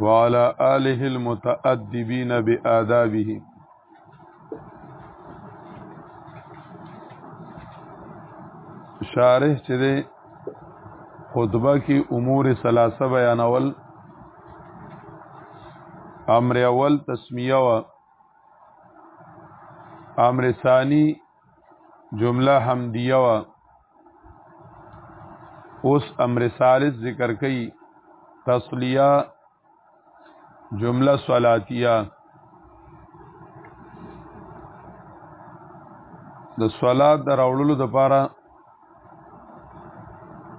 وعلى آله المتأدبين بآدابه شارح چې ده خطبه کې امور ثلاثه بیانول امر اول تسمیه و امر ثانی جمله حمدیه وا اوس امر ثالث ذکر کړي تصلیه جمله صلاتیه د صلات د راوړلو لپاره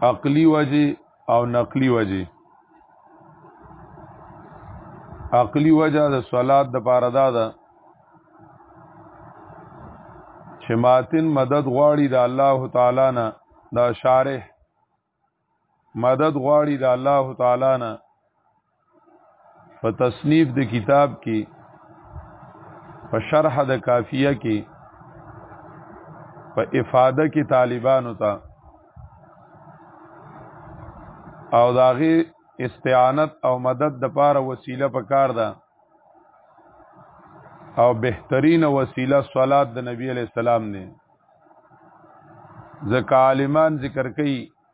عقلی وجه او نقلی وجه عقلی وجه د صلات د پاره دا ده چې ماتن مدد غواړي د الله تعالی نه دا شارح مدد غواړي د الله تعالی نه په تصنیف د کتاب کې په شرح د کافیه کې په افاده کې طالبانو ته او داغه استعانت او مدد د پاره وسیله په کار ده او بهترین وسیله صلات د نبی علی السلام نه ځکه عالمان ذکر کوي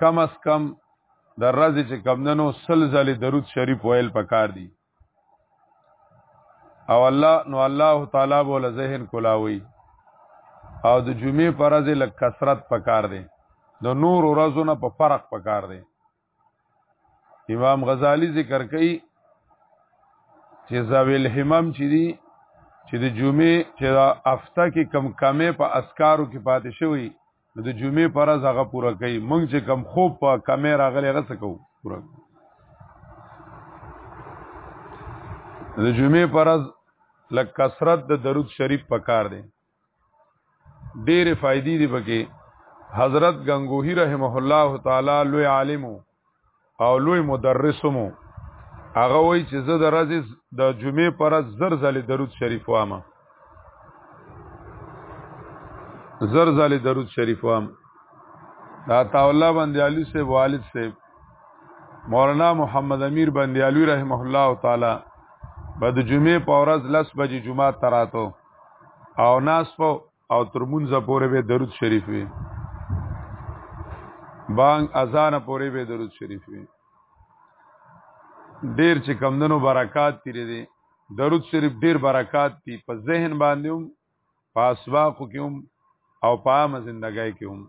کم از کم د ورځې چې کمدنو سل ځلې درود شریف ویل پکار دي او الله نو الله تعالی بول ذهن کولاوي او د جمعې پر ورځ لک کثرت پکار دی د نور ورځو نه په فرق پکار دی امام غزالی ذکر کوي چې زاویل همم چې دي چې د جمعې چې دا افته کې کم کمې په اسکارو کې پاتې شوی نو د جمعې پر ورځ هغه پوره کوي مونږ چې کم خوب په کمې راغلي هغه څه کوو پوره د جمعې پر ورځ لکه کثرت د درود شریف پکار دی ډېر فائدې دي پکې حضرت غنگوهی رحمه الله تعالی لوی عالم او لوی مدرس مو هغه وای چې زه د ورځې د جمعې پر زر زلې درود شریف وامه زر زالی درود شریف وام دا تاولا باندې علی سے والد سے مولانا محمد امیر باندې علی رحمه الله تعالی بعد جمعه په ورځ لس بجې جمعه تراتو او ناس په او تر مونږه پورې به درود شریف وي بانګ اذان پورې به درود شریف وي ډیر چې کمندونو برکات تیرې دي درود شریف ډیر برکات دي په ذهن باندې هم په اسواقو کې هم او په عامه زندګۍ کې هم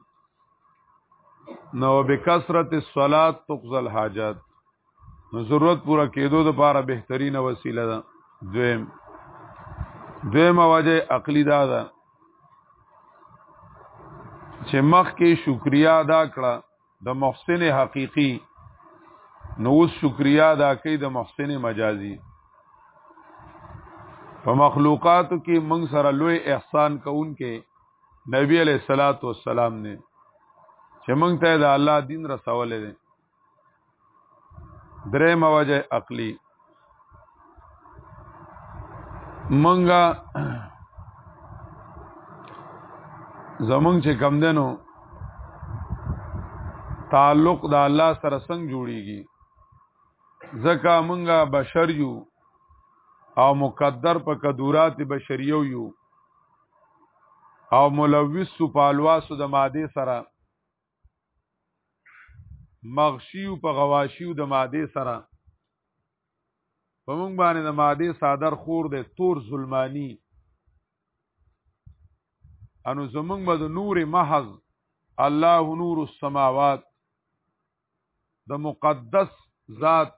نو بکثرت الصلات تقضى الحاجات نو ضرورت پورا کېدو د پاره بهترینه وسیله ده دویم دویمه وجه عقلی دا ده چې مخ کې شکریا ادا کړه د محسن حقیقی نو اوس شکریا ادا کوي د محسن مجازي په مخلوقاتو کې موږ سره لوی احسان کوونکې نبی علیہ الصلات والسلام نه چې موږ ته د الله دین رسولې دي درې موجه عقلی منګه زمونږ چې کم دنو تعلق د الله سره څنګه جوړیږي ځکه مونږه بشر یو او مقدر په قدرات بشریو یو او ملوث په الواسو د ماده سره مغشیو په غواشیو د ماده سره په مونږ باندې د ماده صادر خور د تور ظلمانی انو زمونږ به د نور محض الله نور السماوات د مقدس ذات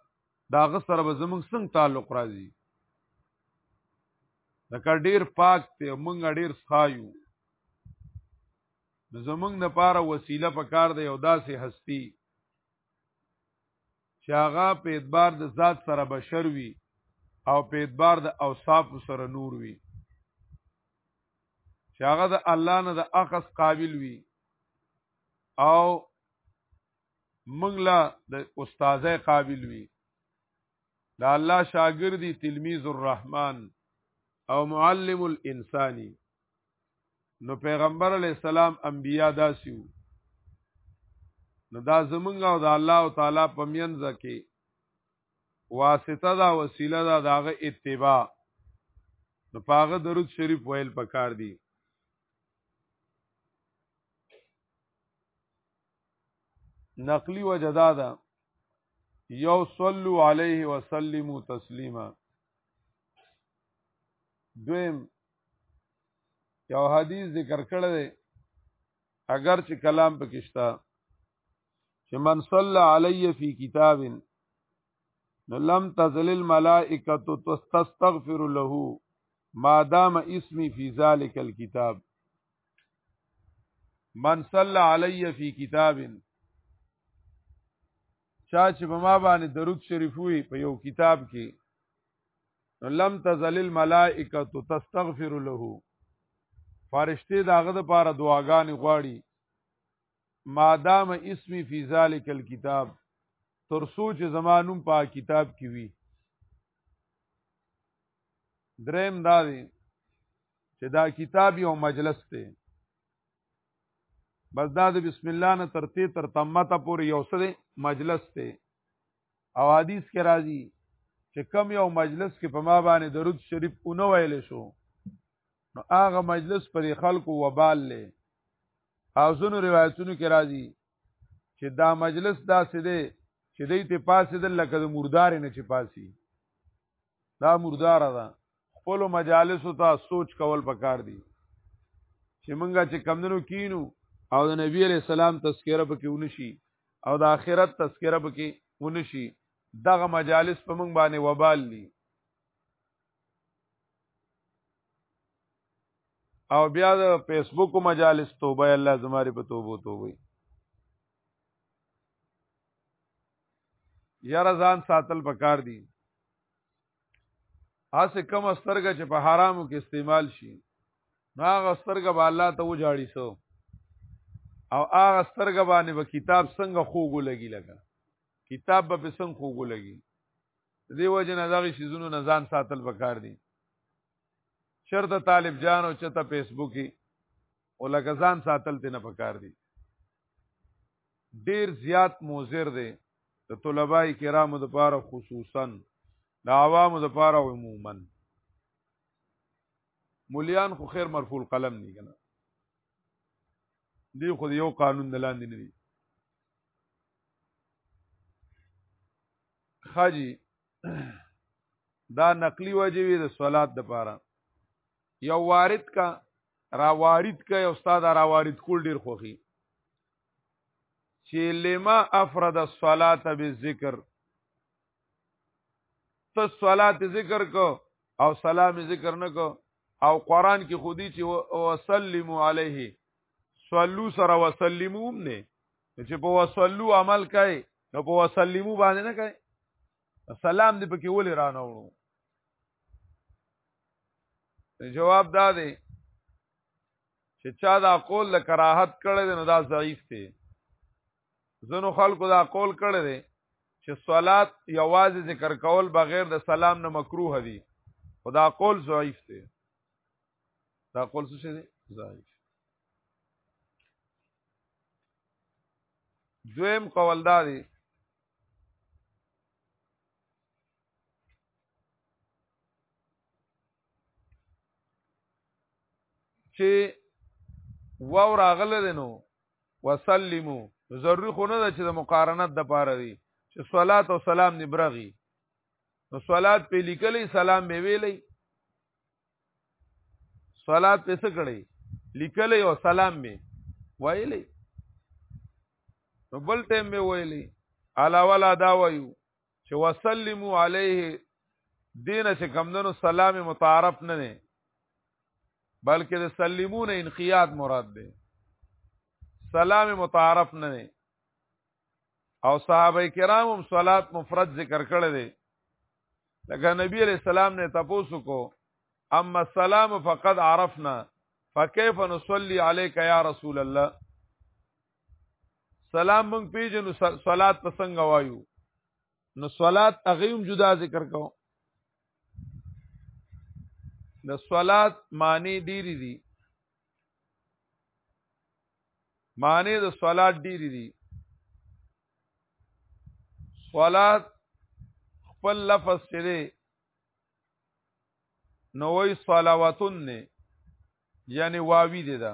دا غسر به زمونږ څنګه تعلق راځي دا ډیر پاک ته مونږ ډیر ښایو نو زمونږ د پاره وسیله په کار دی او داسې هستی چې هغه په اعتبار د ذات سره بشر وي او په اعتبار د اوصاف سره نور وي چې هغه د الله نه د اخص قابل وي او موږ لا د استاذه قابل وي د الله شاګردي تلمیذ الرحمن او معلم الانساني نو پیغمبر علی السلام انبیا داسیو نو دا زمونږ او د الله تعالی په مینځ کې واسطه دا وسیله دا داغه اتباع نو پاغه درود شریف ویل پکار دی نقلی وجدا دا یو صلو علیه وسلمو تسلیما دویم یو حدیث ذکر کړی دی اگر چې کلام پکښتا چې من صلى علی فی کتاب نو لم تزل الملائکه تستغفر له ما دام اسمی فی ذلک الكتاب من صلى علی فی کتاب چا چې په ما باندې درود شریف وي په یو کتاب کې لم تزل الملائکه تستغفر له فرشتي داغه د پاره دعاګانې غواړي مادام اسمی فی ذلک الكتاب تر سوچ زمانوم په کتاب کې وی دریم دا دی چې دا کتاب یو مجلس دی بس دا د بسم الله نه ترتی تر تمته پورې یو څه مجلس دی او حدیث کې راځي چې کم یو مجلس کې په ما باندې درود شریف اونو ویل شو نو هغه مجلس پر خلکو وبال لې او زونو روایتونو کې راځي چې دا مجلس داسې دی چې دې ته پاسې د لکه د مردار نه چې پاسي دا مردار ده خپل مجالس ته سوچ کول پکار دي چې مونږه چې کمندونو کینو او د نبی علی السلام تذکرہ پکې ونشي او د آخرت تذکرہ پکې ونشي دغه مجالس په مونږ باندې وبال دي او بیا د فیسبوک مجالس توبه الله زماره په توبو توبه یاره ځان ساتل پکار دي اسه کم سترګه چې په حرامو کې استعمال شي نو هغه سترګه به الله ته وجاړي سو او هغه سترګه باندې به کتاب څنګه خوګو لګي لګا کتاب به په څنګه خوګو لګي دې وجه نه دغه شیزونو نه ځان ساتل پکار دي شرط طالب جان او چته فیسبوکي او لکه ځان ساتل ته نه پکار دي ډیر زیات موزر دی د طلبای کرامو د پاره خصوصا د عوامو د پاره عموما مليان خو خیر مرفوع القلم نه کنه دی خو یو قانون نه لاندې نه دي خاجی دا نقلی وجه وی د صلات د پاره یو وارد کا را وارد کا یو استاد را وارد کول ډیر خوخي چې لما افرد الصلاه بالذکر ته صلات ذکر کو او سلام ذکر نه کو او قران کې خودي چې وسلم علیه صلو سره وسلمو نه چې په وسلو عمل کوي نو په وسلمو باندې نه کوي سلام دې پکې ولې رانه وړو جواب دا دی چې چا دا قول له کراهت کړی دی نو دا ضعیف دی ځنو خلکو دا قول کړی دی چې صلات یوازې ذکر کول بغیر د سلام نه مکروه دی خو دا قول ضعیف دی دا قول څه شي دی ضعیف دویم قول دا دی چې واو راغله دینو وسلمو ضروري خو نه ده چې د مقارنت د پاره وي چې صلات او سلام دی برغي نو صلات په لیکلې سلام به ویلې صلات په څه کړې لیکلې او سلام به ویلې نو بل ټیم به ویلې علاوه لا دا وایو چې وسلمو علیه دین چې کمندونو سلام متعارف نه نه بلکې د سلیمون انقیاد مراد دی سلام متعارف نه نه او صحابه کرام هم صلات مفرد ذکر کړی دی لکه نبی علیہ السلام نے تپوسو کو اما السلام فقد عرفنا فكيف نصلي عليك يا رسول الله سلام مونږ پیژنو صلات په څنګه وایو نو صلات هغه هم جدا ذکر کوو د صلات معنی ډیری دي معنی د صلات ډیری دي صلات خپل لفظ چره نو وی صلواتن نه یعنی واوی دي دا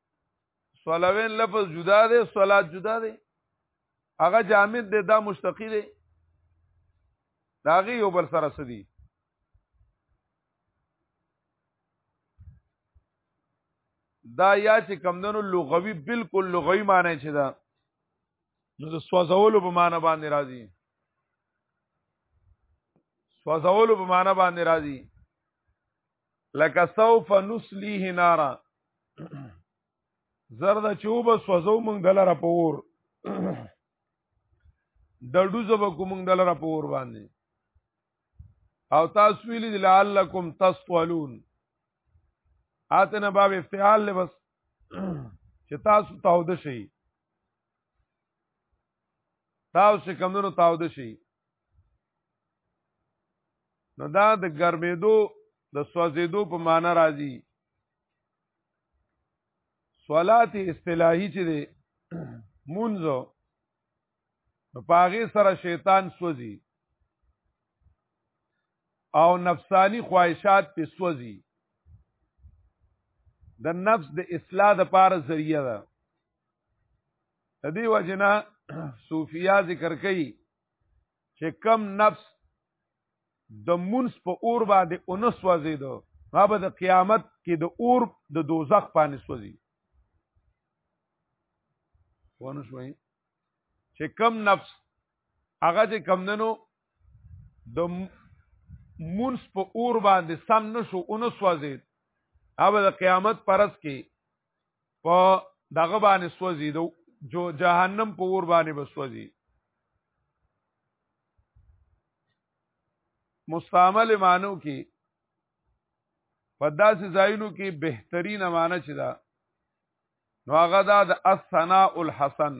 صلوین لفظ جدا دی صلات جدا دی هغه جامد دی دا مشتقی دی داغه یو بل سره سدي دا یا چې کمندونو لغوي بالکل لغوي معنی چې دا نو د سوځولو په معنی باندې راځي سوځولو په معنی باندې راځي لکه سوف نسلیه نارا زرد چوب سوزو مونږ دلر په اور د ډوزو به کوم مونږ دلر په اور باندې او تاسو ویلی لعلکم تسطلون اتنه باب افتعال له بس چې تاسو تاود شي تاسو کمونو تاود شي نو دا د ګرمېدو د سوځېدو په معنا راځي صلات اصطلاحي چې دی مونځو نو پاغه سره شیطان سوځي او نفسانی خواهشات په سوځي د نفس د اصلاح د پاره ذریعہ ده د دې وجنه صوفیا ذکر کوي چې کم نفس د منس په اور باندې اونس وځي دو ما به د قیامت کې د اور د دوزخ باندې سوځي ونه شوي چې کم نفس هغه چې کم ننو د منس په اور باندې سم نشو اونس وځي هغه د قیامت پرس کې په دغه باندې سوځي دو جو جهنم په ور باندې بسوځي مستعمل مانو کې په داسې ځایونو کې بهترین معنی چې دا نو هغه دا د الثناء الحسن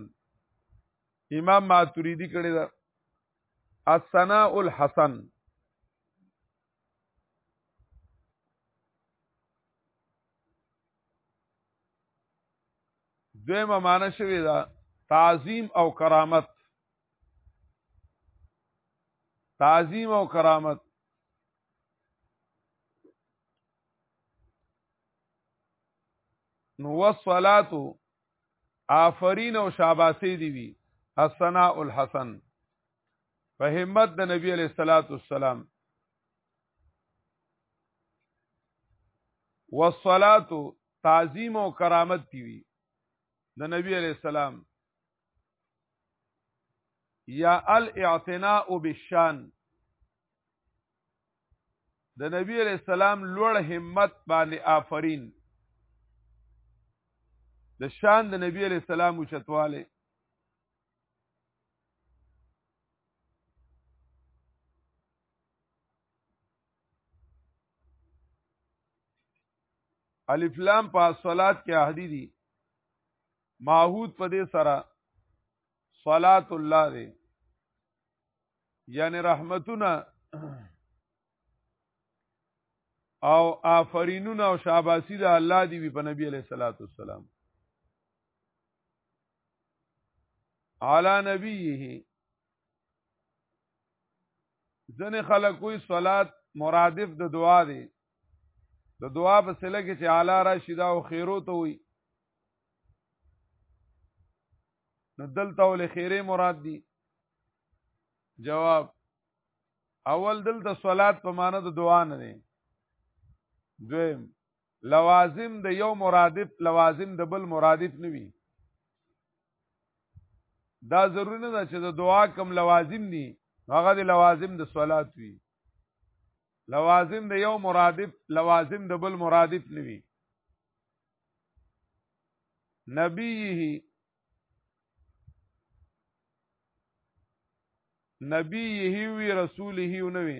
امام ماتوریدی کړی دا الثناء الحسن دویمه معنی شوی دا تعظیم او کرامت تعظیم او کرامت نو والصلاه آفرین او شاباسه دی وی الثناء الحسن په همت د نبی علیہ الصلوۃ والسلام والصلات تعظیم او کرامت دی وی د نبی علیہ السلام یا الاعتناء بالشان د نبی علیہ السلام لوړ همت باندې آفرین د شان د نبی علیہ السلام چتواله الف لام په صلات کې احدی دي ماحود په دې سره صلات الله دی یعنی رحمتونه او آفرینونه او شاباسی د الله دی په نبی علیہ الصلوۃ والسلام علی نبیه ځنه خلک کوئی صلات مرادف د دعا دی د دعا په سله کې چې اعلی راشدا او خیرو ته وي نو دلته ول خیره مراد دی جواب اول دلته صلات په معنی د دعا نه دی دویم لوازم د یو مرادف لوازم د بل مرادف نه وي دا ضروري نه ده چې د دعا کم لوازم دي هغه د لوازم د صلات وي لوازم د یو مرادف لوازم د بل مرادف نه وي نبیه نبیه وی رسوله نو وی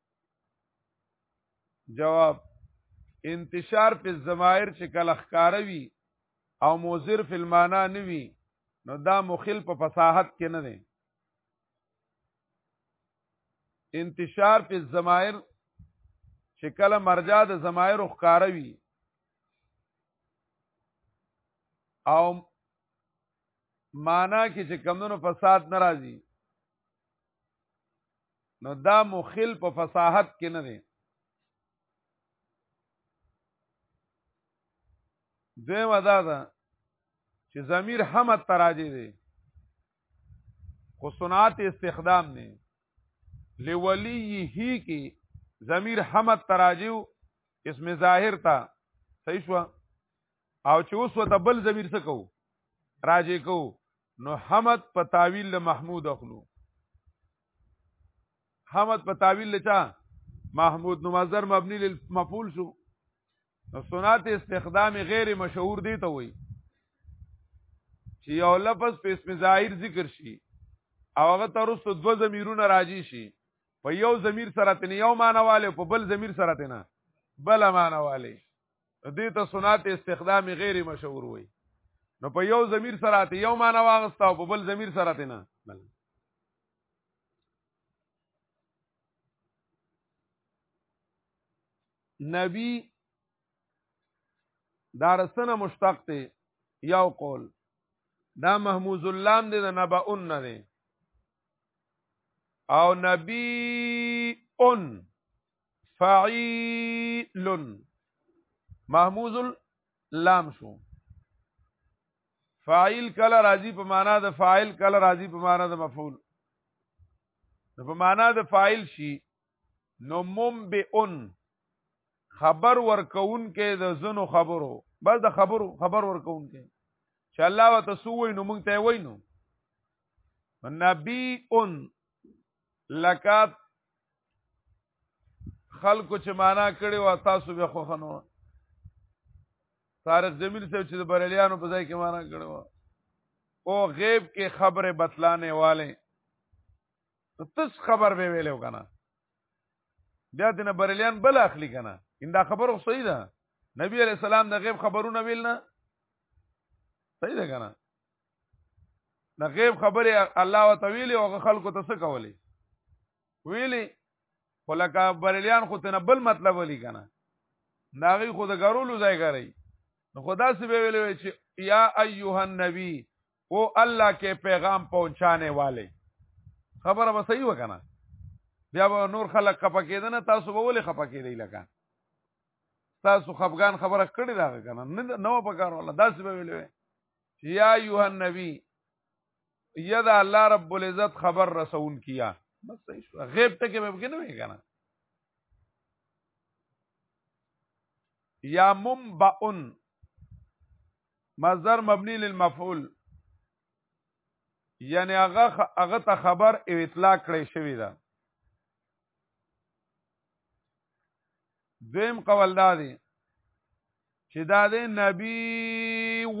جواب انتشار په زمایر چې کله ښکاروي او موزر فی المانا نوي نو دا مخل په فصاحت کې نه دی انتشار په زمایر چې کله مرجع د زمایر ښکاروي او معنا کې چې کمونو فساد ناراضي نو دا مخل په فصاحت کې نه دی دوی ودا ده چې ضمیر حمد تراجی دی خو صنعت استخدام نه لولی هی کې ضمیر حمد تراجیو اسم ظاهر تا صحیح شو او چې اوس وته بل ضمیر څه کو راجی کو نو حمد په تعویل له محمود اخلو حمد په تعویل له چا محمود نو مصدر مبني للمفعول شو نو صنعت استخدام غیر مشهور دی ته وایي چې یو لفظ په اسم ظاهر ذکر شي او هغه ترسته دو ضمیرونه راځي شي په یو ضمیر سره تن یو معنی والے په بل ضمیر سره تن بل معنی والے دې ته صنعت استخدام غیر مشهور وي نو په یو ضمیر سره ته یو معنی واغستا او په بل ضمیر سره ته نه بل نبی دارسنه مشتق ته یو قول دا محمود اللام دې د نبأن نه دی او نبی اون فعیل محموز اللام شو فاعل کله راضی په معنا د فاعل کله راضی په معنا د مفعول نو په معنا د فاعل شي نو مم به اون خبر ورکون کې د زنو خبرو بس د خبرو خبر ورکون کې چې الله وتسوي نو مونږ ته وای نو نبی اون لکه خلکو چې معنا کړي وا تاسو به خو خنو طارق جمیل صاحب چې د بریلیانو په ځای کې معنا کړي وا او غیب کې خبره بتلانه والے ته تس خبر به ویلو کنه بیا دنه بریلیان بل اخلي کنه اندا خبره صحیح ده نبی علیہ السلام د غیب خبرونه ویل نه صحیح ده کنه د غیب خبره الله وتعالى او خلکو ته څه کولې ویلي ولکه بریلیان خو تنه بل مطلب ولي کنه ناغي خو د غرولو ځای غري نو خدا سي به ویلې چې یا ایها النبی او الله کې پیغام پہنچانے والے خبره به صحیح وکنه بیا به نور خلک خپه کېدنه تاسو به ولې خپه کېدی لکه تاسو خفغان خبره کړې دا کنه نه نو پکار ولا داسې به ویلې یا ایها النبی یدا الله رب العزت خبر رسول کیا بس غیب ته کې به کې نه وي کنه یا منبعن مصدر مبنی للمفعول یعنی هغه هغه ته خبر او اطلاق کړی شوی دا دویم قول دا دی چې دا د نبی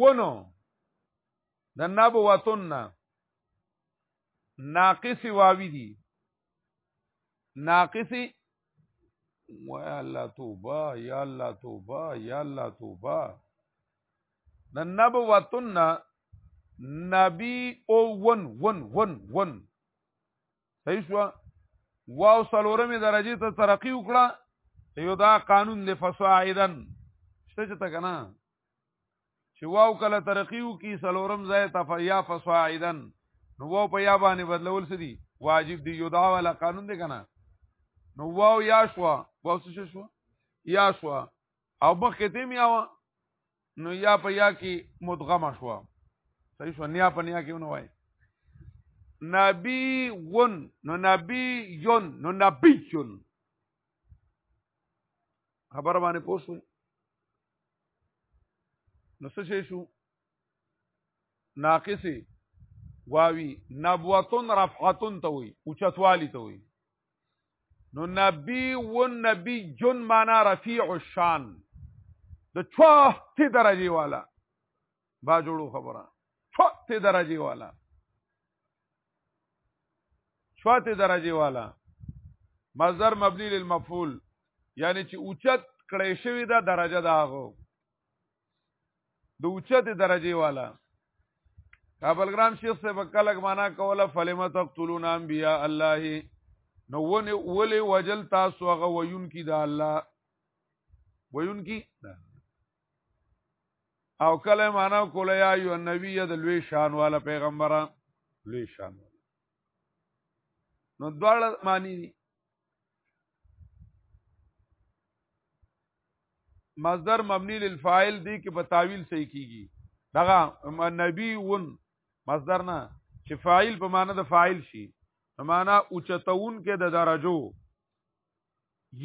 ونو د نبوتون نه ناقص واوی دي ناقص و یا الله توبه یا الله توبه یا الله توبه د نبوتون نه نبی او ون ون ون ون صحیح شو واو سلورمې درجه ته ترقی وکړه یو دا قانون د فصاعدن شته چې تکنه چې واو کله ترقی وکي سلورم ځای تفیا فصاعدن نو واو په یا باندې بدلول سدي واجب دی یو دا ولا قانون دی کنه نو واو یا شو واو څه شو یا شو او مخکې تیم یا و نو یا په یا کې مدغمه شو صحیح شو نیا په نیا کې ونه وای نبی ون نو نبی یون نو نبی یون خبر باندې پوښوي نو څه شي شو ناقصي واوی نبوتون رفعتون ته وي اوچتوالی ته وي نو نبی و نبی جن معنا رفیع الشان د چوهتی درجه والا با جوړو خبره چوهتی درجه والا چوهتی درجه والا مصدر مبنی للمفعول یعنی چې اوچت کړی شوی دا درجه دا هغه د اوچته درجه والا کابل ګرام شیخ صاحب کلک معنا کوله فلم تقتلون انبیاء الله نو ونه ولې وجل تاسو هغه ویون کی دا الله ویون کی او کله معنا کوله یا ایو نبی د لوی شان والا پیغمبره لوی شان نو دواړه معنی دي مصدر مبني للفاعل دی کې په تعویل صحیح کیږي دغه نبی ون مصدر نه چې فاعل په معنی د فاعل شي په معنی اوچتون کې د درجو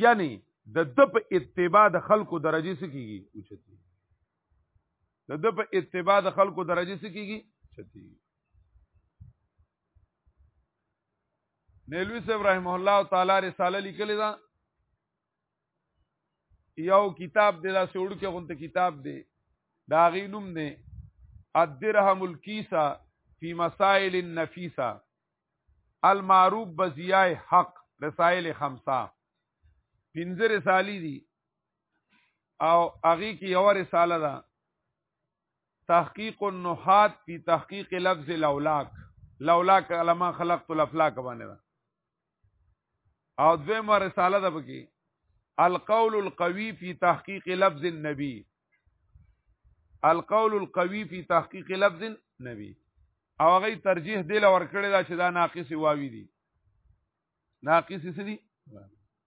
یعنی د د په اتباع د خلکو درجه سکیږي اوچتي د د په اتباع د خلکو درجه سکیږي چتي نیلوی صاحب رحمه الله تعالی رساله لیکلی دا یو کتاب دی دا سوړ کې غونډه کتاب دی دا غی نوم نه الدرهم الکیسه فی مسائل النفیسه المعروف بزیای حق رسائل خمسه پنځه رسالی دي او هغه کې یو رساله ده تحقیق النحات فی تحقیق لفظ لولاک لولاک علما خلقت الافلاک باندې دا او دویمه رساله ده پکې القول القوی فی تحقیق لفظ النبی القول القوی فی تحقیق لفظ النبی او هغه ترجیح دی لور کړی دا چې دا ناقص واوی دي ناقص سدي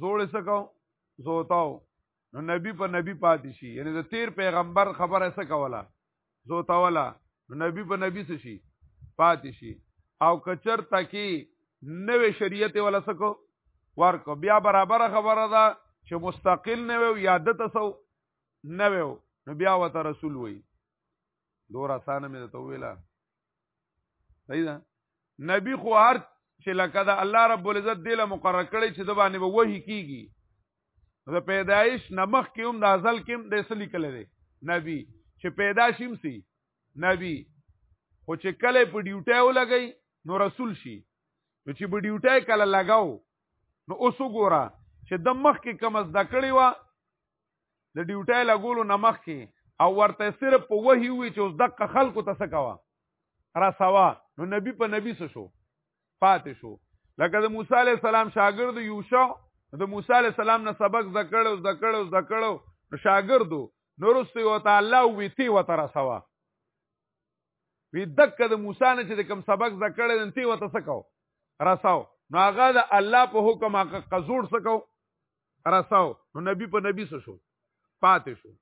زوړ سکو زوتاو نو نبی په نبی پاتې شي یعنی د تیر پیغمبر خبره څه کوله زوتاولا نو نبی په نبی څه شي پاتې شي او کچر تکي نوې شریعت ولا سکو ورکو بیا برابر خبره ده چې مستقل نه وي یاد تاسو نه وي نو بیا وته رسول وي دور اسانه مې ته ویلا صحیح ده نبی خو هر چې لکه دا الله رب العزت دله مقرر کړی چې د باندې به وਹੀ کیږي د پیدایش نمخ کې هم د ازل کې هم د اصلي کله دی نبی چې پیدا شیم سي نبی خو چې کله په ډیوټه ولګي نو رسول شي نو چې په ډیوټه کله لگاو نو اوس وګوره چې د مخ کې کم از دکړی و د ډیوټای لګولو نمخ کې او ورته صرف په وحی وی چې اوس دغه خلکو ته سکوا را سوا نو نبی په نبی سره شو پاتې شو لکه د موسی علی السلام شاګرد یوشع د موسی علی السلام نه سبق زکړو زکړو زکړو نو شاګردو نورسته یو ته الله وی تی وته را سوا وی دک د موسی نه چې کوم سبق زکړل نتی وته سکو رساو نو هغه د الله په حکم هغه قزور سکو رساو نو نبی په نبی سو شو پاتې شو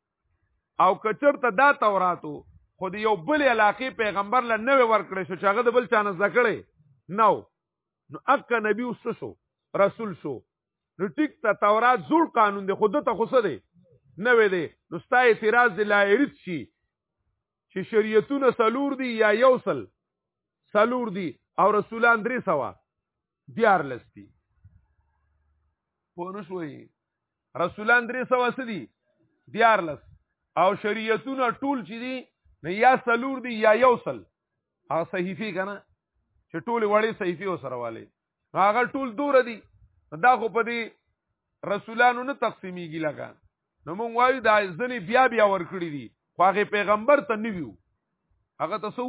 او کچرته دا توراتو خو د یو بل علاقې پیغمبر له نوې ورکړې شو چې هغه د بل چانه زکړې نو نو اک نبی وسو شو رسول شو نو ټیک ته تورات زوړ قانون دی خود ته خوسه دی نوې دی نو ستا اعتراض دی لا ایرت شي چې شریعتونه سلور دی یا یوسل سلور دی او رسولان درې سوا دیار لستی پونه شوي رسولان درې سو اسدي دیار لس او شریعتونه ټول چې دي نه یا سلور دي یا یو سل هغه صحیفه کنه چې ټول وړي صحیفه وسره والي هغه ټول دور دي دا خو په دې رسولانو نه تقسیمیږي لګا نو مونږ وایو دا ځنې بیا بیا ورکړي دي خو هغه پیغمبر ته نیو هغه تاسو